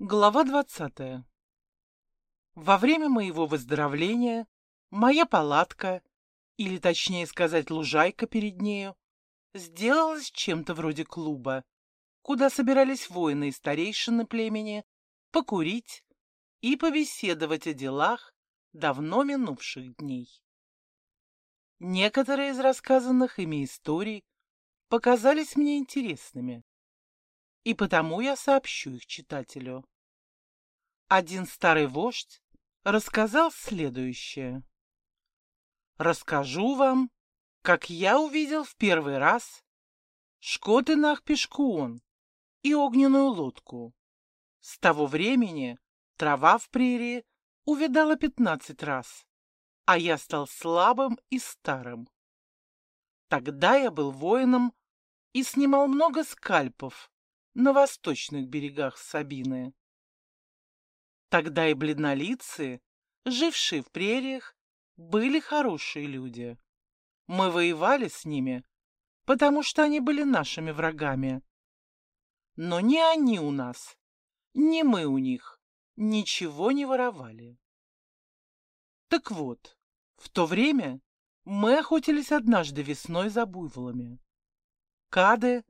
Глава двадцатая. Во время моего выздоровления моя палатка, или точнее сказать лужайка перед нею, сделалась чем-то вроде клуба, куда собирались воины и старейшины племени покурить и побеседовать о делах давно минувших дней. Некоторые из рассказанных ими историй показались мне интересными, и потому я сообщу их читателю. Один старый вождь рассказал следующее. Расскажу вам, как я увидел в первый раз Шкотенах Пешкуон и огненную лодку. С того времени трава в прерии увидала пятнадцать раз, а я стал слабым и старым. Тогда я был воином и снимал много скальпов на восточных берегах Сабины. Тогда и бледнолицые, жившие в прериях, были хорошие люди. Мы воевали с ними, потому что они были нашими врагами. Но ни они у нас, ни мы у них ничего не воровали. Так вот, в то время мы охотились однажды весной за буйволами. Кады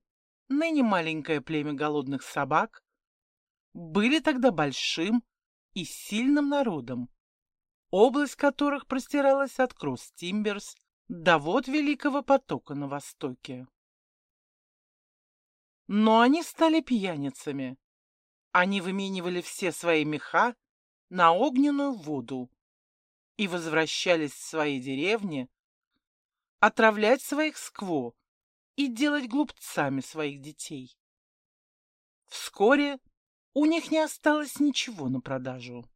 ныне маленькое племя голодных собак, были тогда большим и сильным народом, область которых простиралась от Кросс-Тимберс до вод Великого потока на востоке. Но они стали пьяницами. Они выменивали все свои меха на огненную воду и возвращались в свои деревни отравлять своих скво и делать глупцами своих детей. Вскоре у них не осталось ничего на продажу.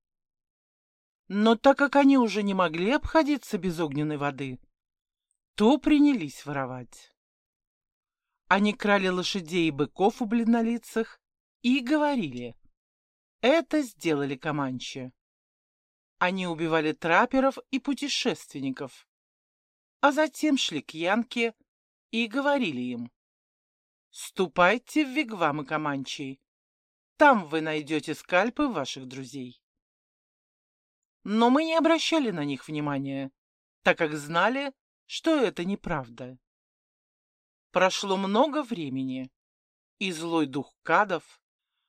Но так как они уже не могли обходиться без огненной воды, то принялись воровать. Они крали лошадей и быков у бледнолицах и говорили, это сделали команчи. Они убивали траперов и путешественников, а затем шли к Янке и говорили им, «Ступайте в Вигвамы Каманчей, там вы найдете скальпы ваших друзей». Но мы не обращали на них внимания, так как знали, что это неправда. Прошло много времени, и злой дух Кадов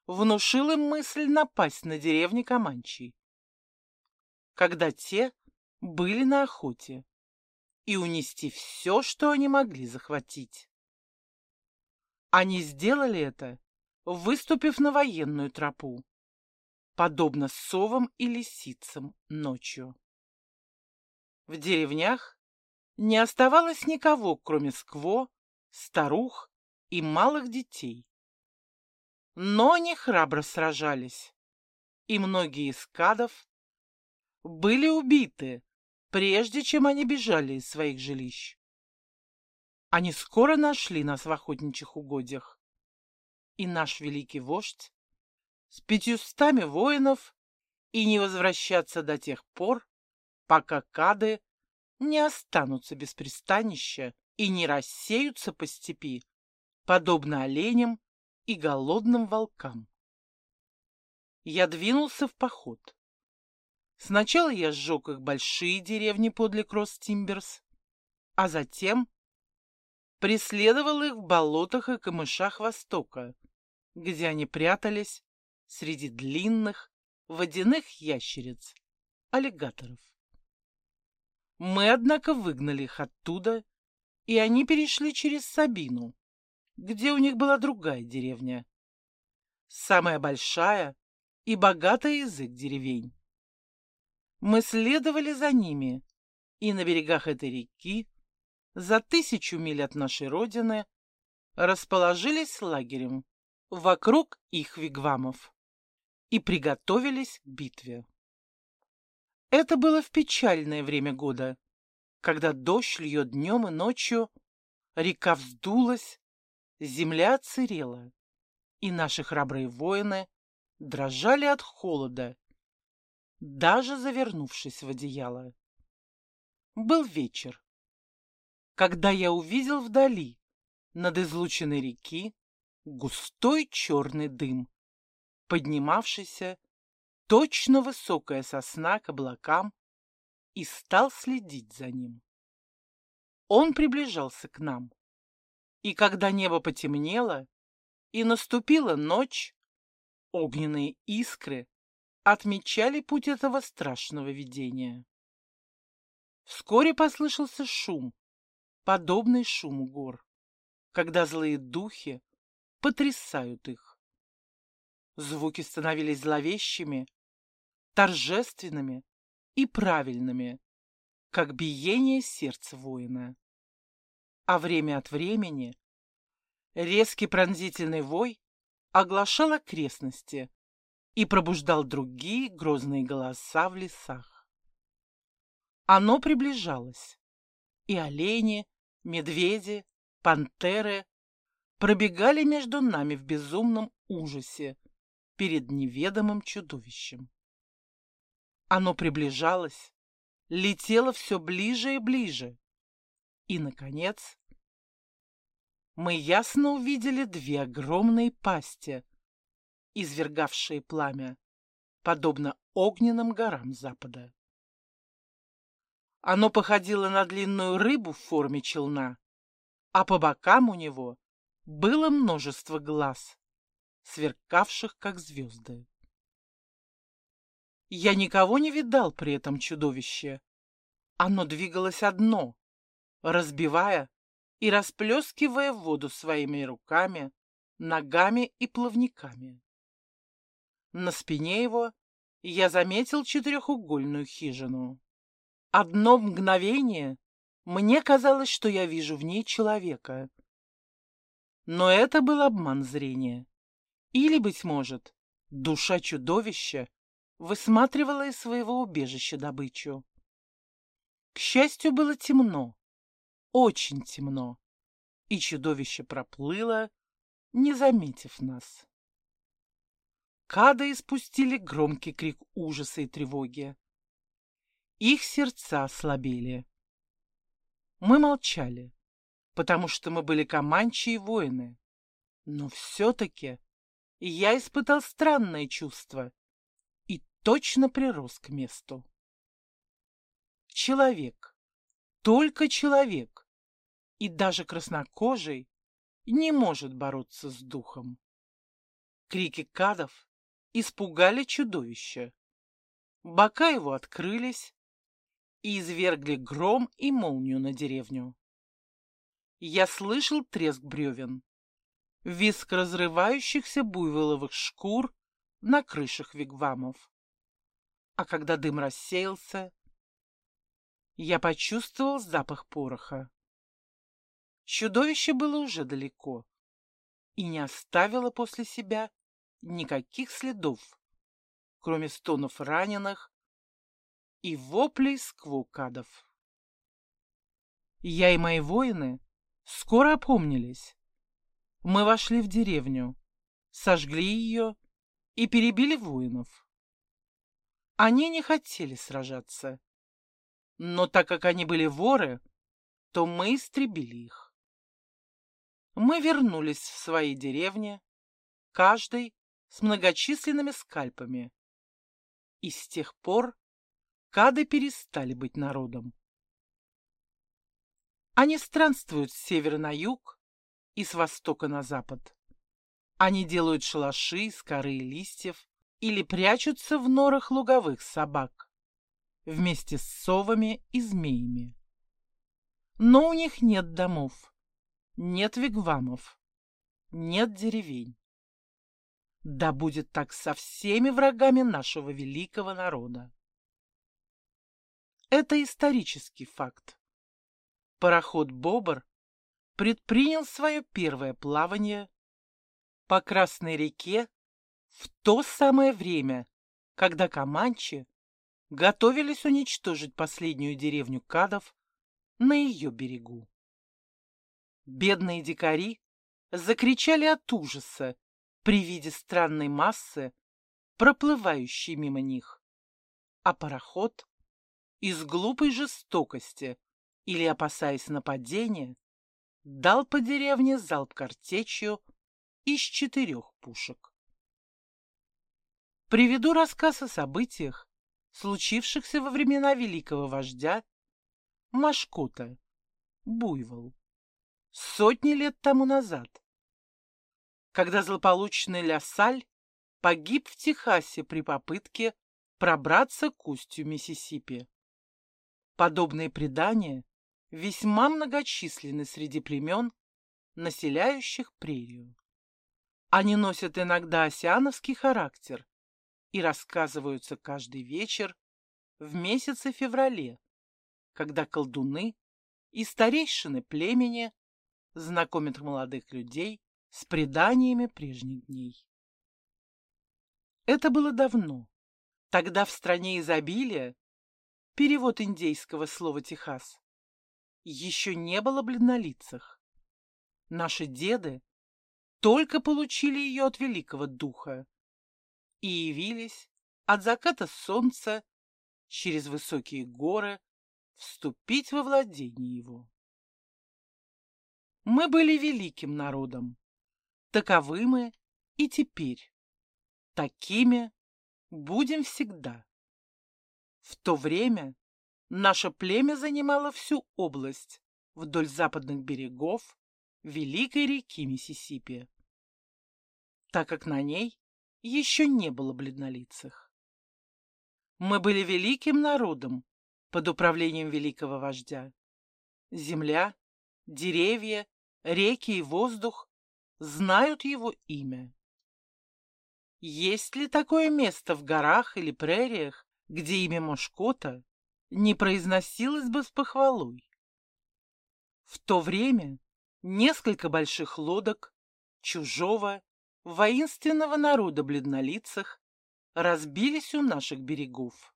внушил им мысль напасть на деревни Каманчей, когда те были на охоте и унести все, что они могли захватить. Они сделали это, выступив на военную тропу, подобно совам и лисицам ночью. В деревнях не оставалось никого, кроме скво, старух и малых детей. Но они храбро сражались, и многие из кадов были убиты прежде чем они бежали из своих жилищ. Они скоро нашли нас в охотничьих угодьях. И наш великий вождь с пятьюстами воинов и не возвращаться до тех пор, пока кады не останутся без пристанища и не рассеются по степи, подобно оленям и голодным волкам. Я двинулся в поход. Сначала я сжег их большие деревни подле Кросс-Тимберс, а затем преследовал их в болотах и камышах Востока, где они прятались среди длинных водяных ящериц, аллигаторов. Мы, однако, выгнали их оттуда, и они перешли через Сабину, где у них была другая деревня, самая большая и богатая язык деревень. Мы следовали за ними, и на берегах этой реки, за тысячу миль от нашей родины, расположились лагерем вокруг их вигвамов и приготовились к битве. Это было в печальное время года, когда дождь льет днем и ночью, река вздулась, земля отсырела, и наши храбрые воины дрожали от холода даже завернувшись в одеяло. Был вечер, когда я увидел вдали, над излученной реки, густой черный дым, поднимавшийся точно высокая сосна к облакам, и стал следить за ним. Он приближался к нам, и когда небо потемнело и наступила ночь, огненные искры отмечали путь этого страшного видения. Вскоре послышался шум, подобный шуму гор, когда злые духи потрясают их. Звуки становились зловещими, торжественными и правильными, как биение сердца воина. А время от времени резкий пронзительный вой оглашал окрестности и пробуждал другие грозные голоса в лесах. Оно приближалось, и олени, медведи, пантеры пробегали между нами в безумном ужасе перед неведомым чудовищем. Оно приближалось, летело все ближе и ближе. И, наконец, мы ясно увидели две огромные пасти, извергавшие пламя, подобно огненным горам запада. Оно походило на длинную рыбу в форме челна, а по бокам у него было множество глаз, сверкавших как звезды. Я никого не видал при этом чудовище. Оно двигалось одно, разбивая и расплескивая воду своими руками, ногами и плавниками. На спине его я заметил четырехугольную хижину. Одно мгновение мне казалось, что я вижу в ней человека. Но это был обман зрения. Или, быть может, душа чудовища высматривала из своего убежища добычу. К счастью, было темно, очень темно, и чудовище проплыло, не заметив нас. Кады испустили громкий крик ужаса и тревоги. Их сердца ослабели. Мы молчали, потому что мы были команчи и воины. Но все-таки я испытал странное чувство и точно прирос к месту. Человек, только человек, и даже краснокожий не может бороться с духом. Крики кадов испугали чудовище. Бока его открылись, и извергли гром и молнию на деревню. Я слышал треск бревен, виск разрывающихся буйволовых шкур на крышах вигвамов. А когда дым рассеялся, я почувствовал запах пороха. Чудовище было уже далеко и не оставило после себя никаких следов, кроме стонов раненых и воплей сквукадов. Я и мои воины скоро опомнились. Мы вошли в деревню, сожгли ее и перебили воинов. Они не хотели сражаться, но так как они были воры, то мы истребили их. Мы вернулись в свои деревни, каждый с многочисленными скальпами. И с тех пор Кады перестали быть народом. Они странствуют с севера на юг и с востока на запад. Они делают шалаши из коры и листьев или прячутся в норах луговых собак вместе с совами и змеями. Но у них нет домов, нет вигвамов, нет деревень. Да будет так со всеми врагами нашего великого народа. Это исторический факт. Пароход «Бобр» предпринял свое первое плавание по Красной реке в то самое время, когда Каманчи готовились уничтожить последнюю деревню Кадов на ее берегу. Бедные дикари закричали от ужаса при виде странной массы, проплывающей мимо них, а пароход из глупой жестокости или опасаясь нападения, дал по деревне залп картечью из четырех пушек. приведу рассказ о событиях, случившихся во времена великого вождя Машкота, Буйвол, сотни лет тому назад, когда злополучный Ля-Саль погиб в Техасе при попытке пробраться к устью Миссисипи. Подобные предания весьма многочисленны среди племен, населяющих прерию. Они носят иногда осиановский характер и рассказываются каждый вечер в месяце феврале, когда колдуны и старейшины племени знакомят молодых людей с преданиями прежних дней. Это было давно. Тогда в стране изобилия, перевод индейского слова «Техас», еще не было бледнолицах. Наши деды только получили ее от великого духа и явились от заката солнца через высокие горы вступить во владение его. Мы были великим народом, таковы мы и теперь, такими будем всегда. В то время наше племя занимало всю область вдоль западных берегов великой реки Миссисипи, так как на ней еще не было бледнолицых. Мы были великим народом под управлением великого вождя. Земля, деревья, реки и воздух знают его имя. Есть ли такое место в горах или прериях, где имя Мошкота не произносилось бы с похвалой? В то время несколько больших лодок чужого воинственного народа бледнолицах разбились у наших берегов.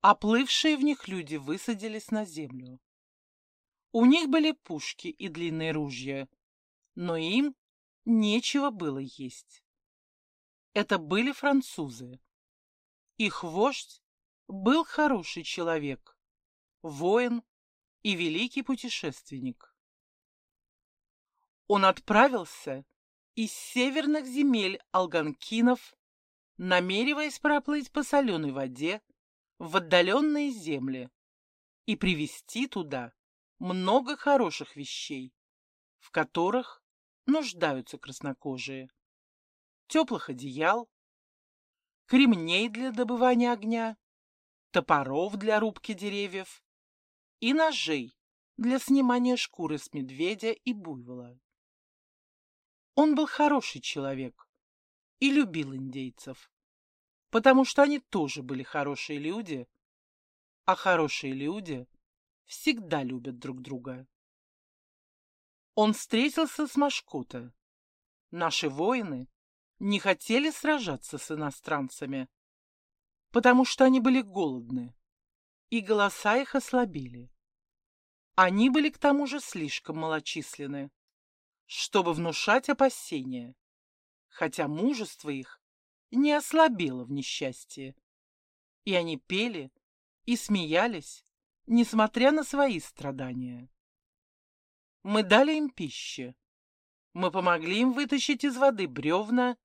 Оплывшие в них люди высадились на землю. У них были пушки и длинные ружья, но им нечего было есть. Это были французы. Их вождь был хороший человек, воин и великий путешественник. Он отправился из северных земель алганкинов, намереваясь проплыть по соленой воде в отдаленные земли и привезти туда много хороших вещей, в которых нуждаются краснокожие. Теплых одеял, кремней для добывания огня, топоров для рубки деревьев и ножей для снимания шкуры с медведя и буйвола. Он был хороший человек и любил индейцев, потому что они тоже были хорошие люди, а хорошие люди всегда любят друг друга. Он встретился с Машкота. Наши воины не хотели сражаться с иностранцами, потому что они были голодны, и голоса их ослабили. Они были к тому же слишком малочисленны чтобы внушать опасения, хотя мужество их не ослабело в несчастье. И они пели и смеялись, несмотря на свои страдания. Мы дали им пищи. Мы помогли им вытащить из воды бревна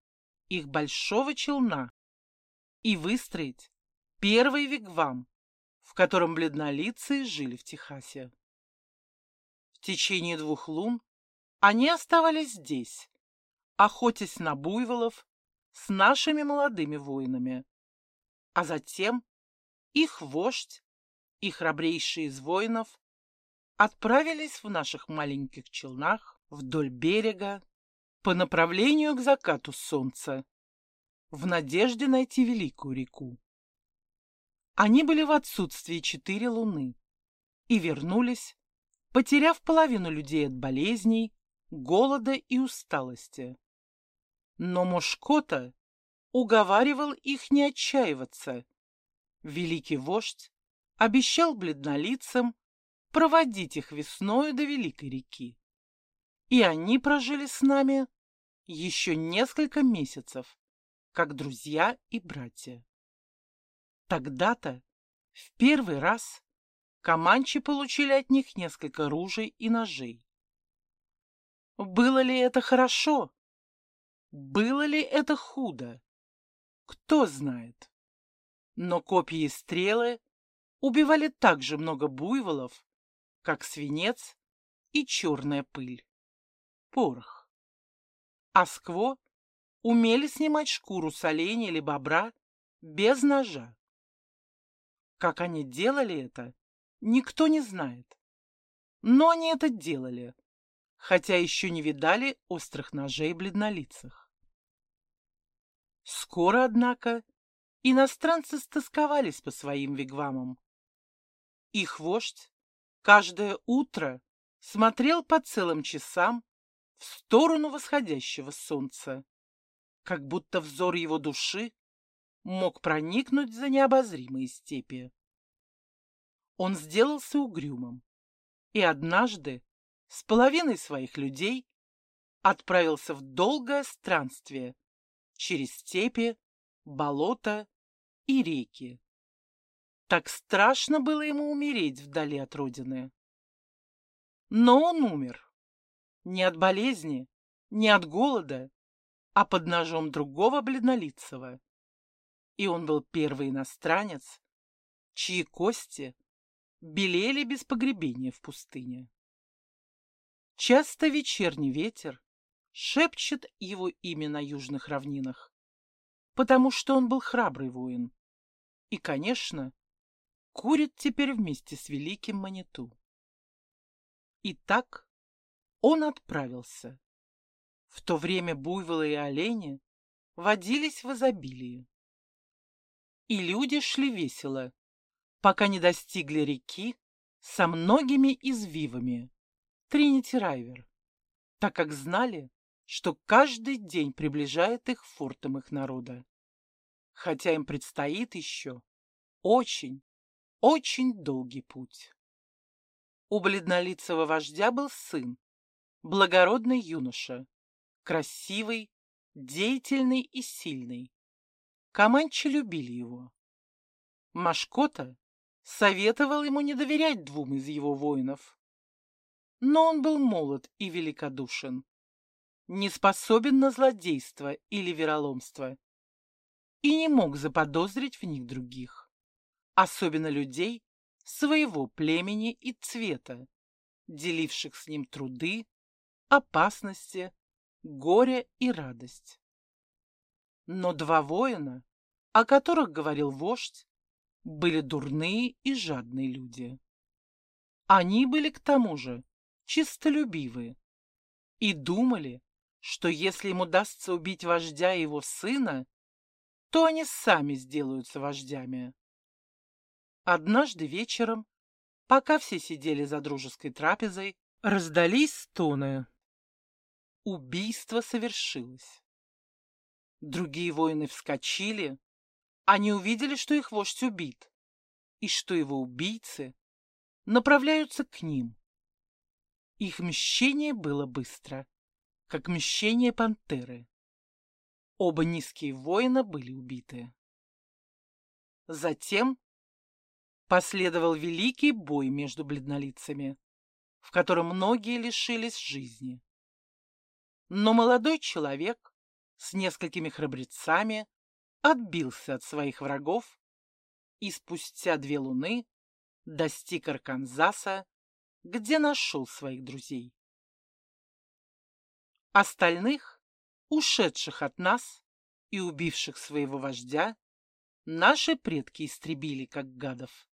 их большого челна и выстроить первый вигвам, в котором бледнолицые жили в Техасе. В течение двух лун они оставались здесь, охотясь на буйволов с нашими молодыми воинами. А затем их вождь и храбрейшие из воинов отправились в наших маленьких челнах вдоль берега по направлению к закату солнца в надежде найти великую реку. Они были в отсутствии четыре луны и вернулись, потеряв половину людей от болезней голода и усталости. Но Мушкота уговаривал их не отчаиваться. Великий вождь обещал бледнолицам проводить их весною до Великой реки. И они прожили с нами еще несколько месяцев, как друзья и братья. Тогда-то, в первый раз, Каманчи получили от них несколько ружей и ножей. Было ли это хорошо? Было ли это худо? Кто знает. Но копья и стрелы убивали так же много буйволов, как свинец и черная пыль. Порох. А скво умели снимать шкуру с оленя или бобра без ножа. Как они делали это, никто не знает. Но они это делали, хотя еще не видали острых ножей бледнолицах. Скоро, однако, иностранцы стосковались по своим вигвамам. Их вождь каждое утро смотрел по целым часам в сторону восходящего солнца, как будто взор его души мог проникнуть за необозримые степи. Он сделался угрюмым и однажды с половиной своих людей отправился в долгое странствие через степи, болота и реки. Так страшно было ему умереть вдали от родины. Но он умер. Не от болезни, не от голода, а под ножом другого бледнолицего. И он был первый иностранец, чьи кости белели без погребения в пустыне. Часто вечерний ветер шепчет его имя на южных равнинах, потому что он был храбрый воин. И, конечно, курит теперь вместе с великим Маниту. Итак, он отправился. В то время буйволы и олени водились в изобилии. И люди шли весело, пока не достигли реки со многими извивами, Тринити-Райвер, так как знали, что каждый день приближает их фортом их народа. Хотя им предстоит еще очень, очень долгий путь. У бледнолицего вождя был сын, благородный юноша, красивый, деятельный и сильный. Каманчи любили его. Машкота советовал ему не доверять двум из его воинов. Но он был молод и великодушен, не способен на злодейство или вероломство и не мог заподозрить в них других, особенно людей своего племени и цвета, деливших с ним труды, опасности, горе и радость. Но два воина, о которых говорил вождь, были дурные и жадные люди. Они были к тому же чистолюбивые и думали, что если им удастся убить вождя и его сына, то они сами сделаются вождями. Однажды вечером, пока все сидели за дружеской трапезой, раздались стоны. Убийство совершилось. Другие воины вскочили. Они увидели, что их вождь убит, и что его убийцы направляются к ним. Их мщение было быстро, как мщение пантеры. Оба низкие воина были убиты. Затем последовал великий бой между бледнолицами, в котором многие лишились жизни. Но молодой человек с несколькими храбрецами отбился от своих врагов и спустя две луны достиг Арканзаса, где нашел своих друзей. Остальных, ушедших от нас и убивших своего вождя, наши предки истребили как гадов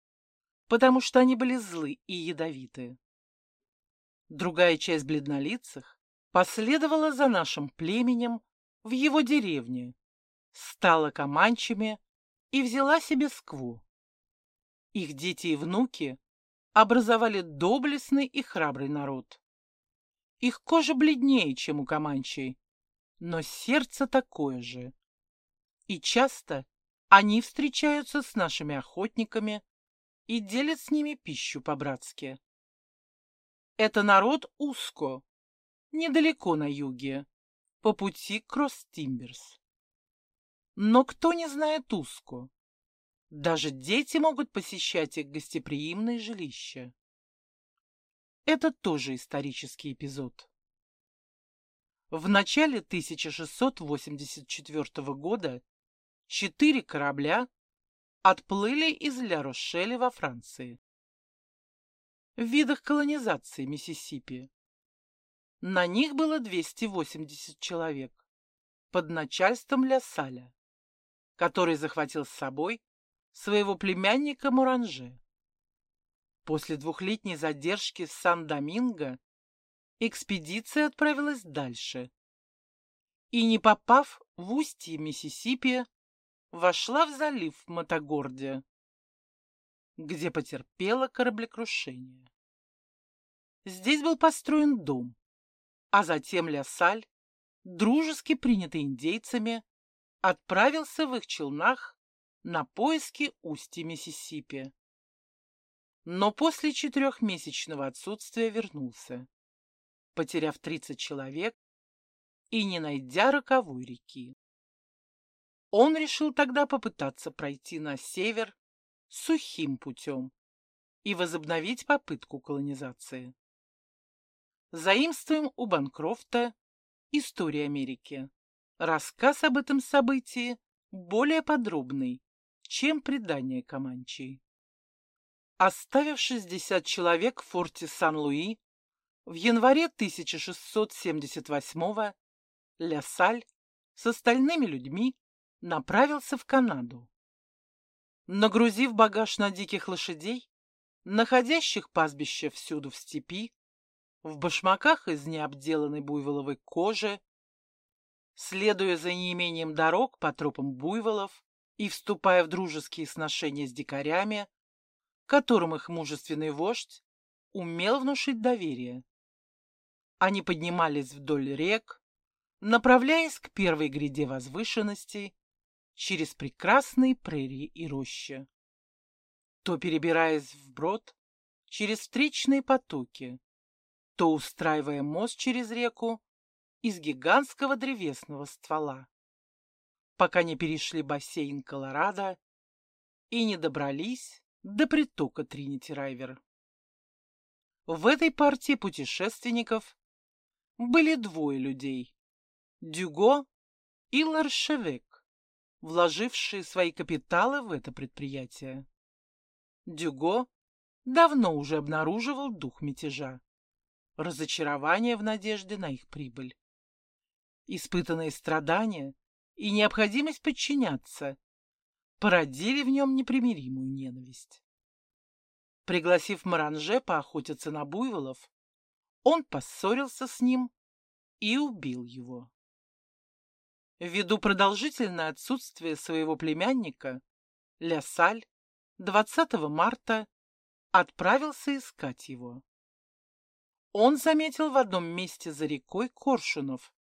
потому что они были злы и ядовиты. Другая часть бледнолицых последовала за нашим племенем в его деревне, стала команчами и взяла себе скву. Их дети и внуки образовали доблестный и храбрый народ. Их кожа бледнее, чем у команчей, но сердце такое же. И часто они встречаются с нашими охотниками и делят с ними пищу по-братски. Это народ Уско, недалеко на юге, по пути к Кросс-Тимберс. Но кто не знает Уско? Даже дети могут посещать их гостеприимные жилища. Это тоже исторический эпизод. В начале 1684 года четыре корабля отплыли из Ля-Рошеля во Франции. В видах колонизации Миссисипи на них было 280 человек под начальством Ля Саля, который захватил с собой своего племянника Муранже. После двухлетней задержки в Сан-Доминго экспедиция отправилась дальше и, не попав в устье Миссисипи, вошла в залив Матагорде, где потерпела кораблекрушение. Здесь был построен дом, а затем Ля-Саль, дружески принятый индейцами, отправился в их челнах на поиски устья Миссисипи. Но после четырехмесячного отсутствия вернулся, потеряв 30 человек и не найдя роковой реки. Он решил тогда попытаться пройти на север сухим путем и возобновить попытку колонизации. Заимствуем у Банкрофта «История Америки». Рассказ об этом событии более подробный, чем предание Каманчей. Оставив 60 человек в форте Сан-Луи, в январе 1678-го Ля Саль с остальными людьми направился в Канаду. Нагрузив багаж на диких лошадей, находящих пастбище всюду в степи, в башмаках из необделанной буйволовой кожи, следуя за неимением дорог по тропам буйволов и вступая в дружеские сношения с дикарями, которым их мужественный вождь умел внушить доверие. Они поднимались вдоль рек, направляясь к первой гряде возвышенностей через прекрасные прерии и рощи, то перебираясь вброд через встречные потоки, то устраивая мост через реку из гигантского древесного ствола, пока не перешли бассейн Колорадо и не добрались до притока Тринити-Райвер. В этой партии путешественников были двое людей – Дюго и Ларшевек, вложившие свои капиталы в это предприятие. Дюго давно уже обнаруживал дух мятежа разочарование в надежде на их прибыль. Испытанные страдания и необходимость подчиняться породили в нем непримиримую ненависть. Пригласив Маранже поохотиться на буйволов, он поссорился с ним и убил его. Ввиду продолжительное отсутствие своего племянника, Ля Саль 20 марта отправился искать его он заметил в одном месте за рекой коршунов,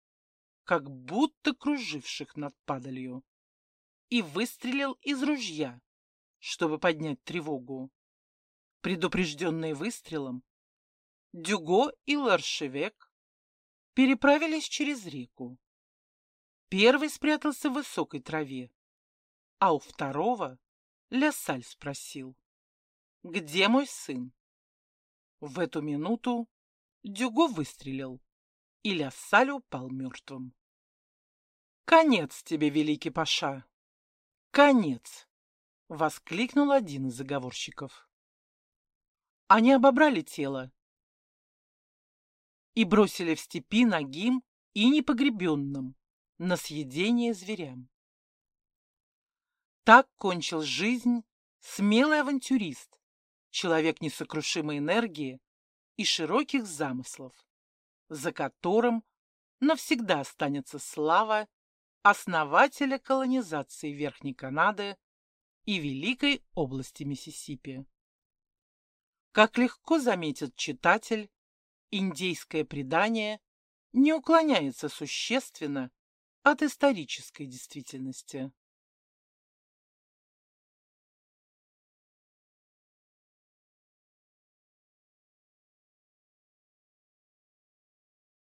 как будто круживших над падалью, и выстрелил из ружья, чтобы поднять тревогу. Предупрежденные выстрелом, Дюго и Ларшевек переправились через реку. Первый спрятался в высокой траве, а у второго Лясаль спросил, «Где мой сын?» В эту минуту Дюго выстрелил, и Ляссаль упал мертвым. «Конец тебе, великий Паша! Конец!» — воскликнул один из заговорщиков. Они обобрали тело и бросили в степи нагим и непогребенным на съедение зверям. Так кончил жизнь смелый авантюрист, человек несокрушимой энергии, и широких замыслов, за которым навсегда останется слава основателя колонизации Верхней Канады и Великой области Миссисипи. Как легко заметит читатель, индейское предание не уклоняется существенно от исторической действительности.